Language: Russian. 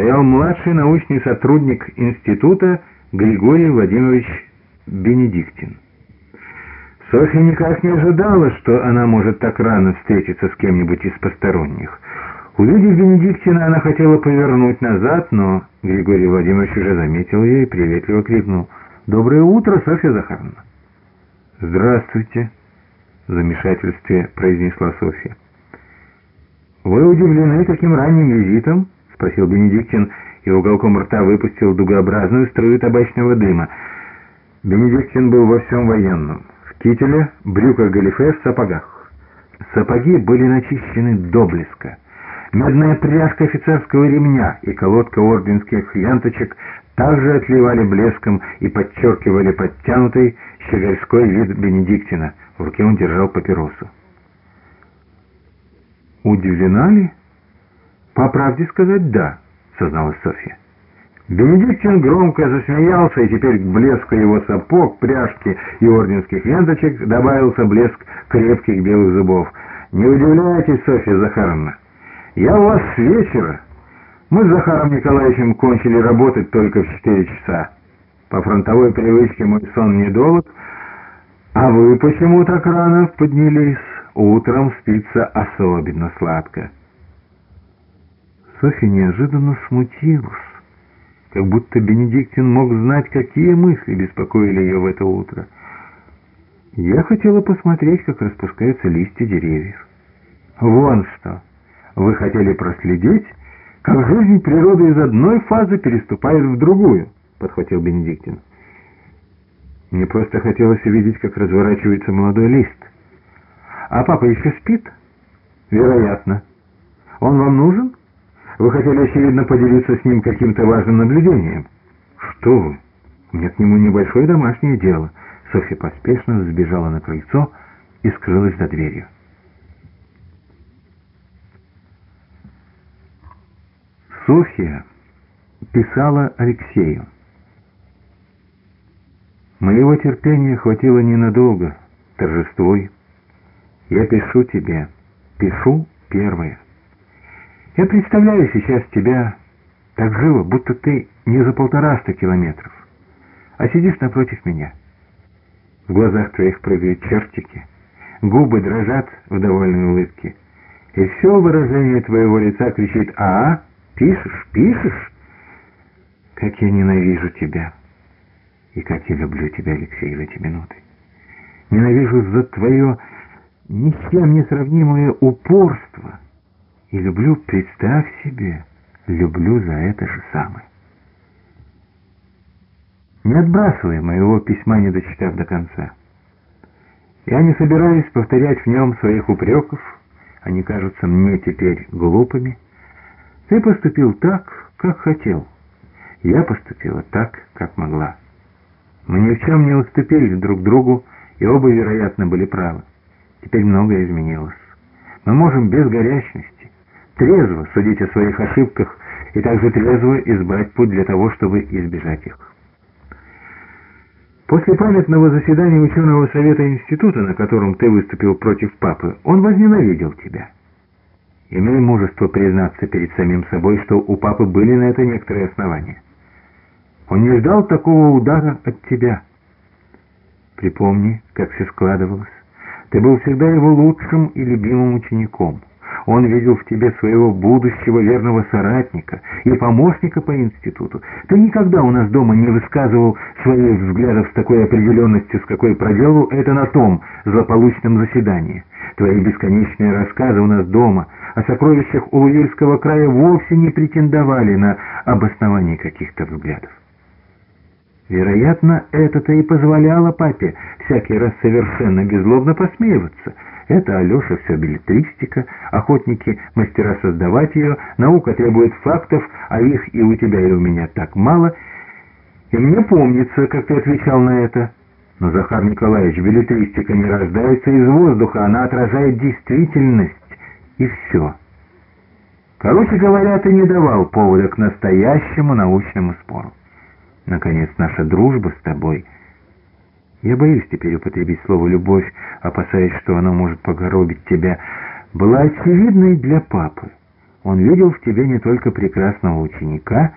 стоял младший научный сотрудник института Григорий Владимирович Бенедиктин. Софья никак не ожидала, что она может так рано встретиться с кем-нибудь из посторонних. Увидев Бенедиктина, она хотела повернуть назад, но Григорий Владимирович уже заметил ее и приветливо крикнул «Доброе утро, Софья Захаровна!» «Здравствуйте!» — в замешательстве произнесла Софья. «Вы удивлены таким ранним визитом?» — спросил Бенедиктин и уголком рта выпустил дугообразную струю табачного дыма. Бенедиктин был во всем военном кителе, брюках галифе, в сапогах. Сапоги были начищены до блеска. Медная пряжка офицерского ремня и колодка орденских ленточек также отливали блеском и подчеркивали подтянутый щегольской вид Бенедиктина. В руке он держал папиросу. «Удивлена ли?» «По правде сказать, да», — созналась Софья. Бенедиктин громко засмеялся, и теперь к блеску его сапог, пряжки и орденских ленточек добавился блеск крепких белых зубов. «Не удивляйтесь, Софья Захаровна, я у вас с вечера. Мы с Захаром Николаевичем кончили работать только в четыре часа. По фронтовой привычке мой сон недолг, а вы почему так рано поднялись? Утром спится особенно сладко». Софья неожиданно смутилась как будто Бенедиктин мог знать, какие мысли беспокоили ее в это утро. Я хотела посмотреть, как распускаются листья деревьев. Вон что! Вы хотели проследить, как жизнь природы из одной фазы переступает в другую, подхватил Бенедиктин. Мне просто хотелось увидеть, как разворачивается молодой лист. А папа еще спит? Вероятно. Он вам нужен? Вы хотели, очевидно, поделиться с ним каким-то важным наблюдением. Что вы? У меня к нему небольшое домашнее дело. Софья поспешно сбежала на крыльцо и скрылась за дверью. Софья писала Алексею. Моего терпения хватило ненадолго, торжествуй. Я пишу тебе, пишу первое. Я представляю сейчас тебя так живо, будто ты не за полтораста километров, а сидишь напротив меня. В глазах твоих прыгают чертики, губы дрожат в довольной улыбке, и все выражение твоего лица кричит «А, пишешь, пишешь?» Как я ненавижу тебя, и как я люблю тебя, Алексей, в эти минуты. Ненавижу за твое ни с чем не сравнимое упорство — и люблю, представь себе, люблю за это же самое. Не отбрасывай моего письма, не дочитав до конца. Я не собираюсь повторять в нем своих упреков, они кажутся мне теперь глупыми. Ты поступил так, как хотел. Я поступила так, как могла. Мы ни в чем не уступили друг другу, и оба, вероятно, были правы. Теперь многое изменилось. Мы можем без горячности, трезво судить о своих ошибках и также трезво избрать путь для того, чтобы избежать их. После памятного заседания ученого совета института, на котором ты выступил против папы, он возненавидел тебя. Имей мужество признаться перед самим собой, что у папы были на это некоторые основания. Он не ждал такого удара от тебя. Припомни, как все складывалось. Ты был всегда его лучшим и любимым учеником. Он видел в тебе своего будущего верного соратника и помощника по институту. Ты никогда у нас дома не высказывал своих взглядов с такой определенностью, с какой проделал это на том злополучном заседании. Твои бесконечные рассказы у нас дома о сокровищах Улуюльского края вовсе не претендовали на обоснование каких-то взглядов. Вероятно, это-то и позволяло папе всякий раз совершенно беззлобно посмеиваться — это, Алеша, все билетристика, охотники, мастера создавать ее, наука требует фактов, а их и у тебя, и у меня так мало. И мне помнится, как ты отвечал на это. Но, Захар Николаевич, билетристика не рождается из воздуха, она отражает действительность. И все. Короче говоря, ты не давал повода к настоящему научному спору. Наконец, наша дружба с тобой — я боюсь теперь употребить слово «любовь», опасаясь, что оно может погоробить тебя, была очевидной для папы. Он видел в тебе не только прекрасного ученика,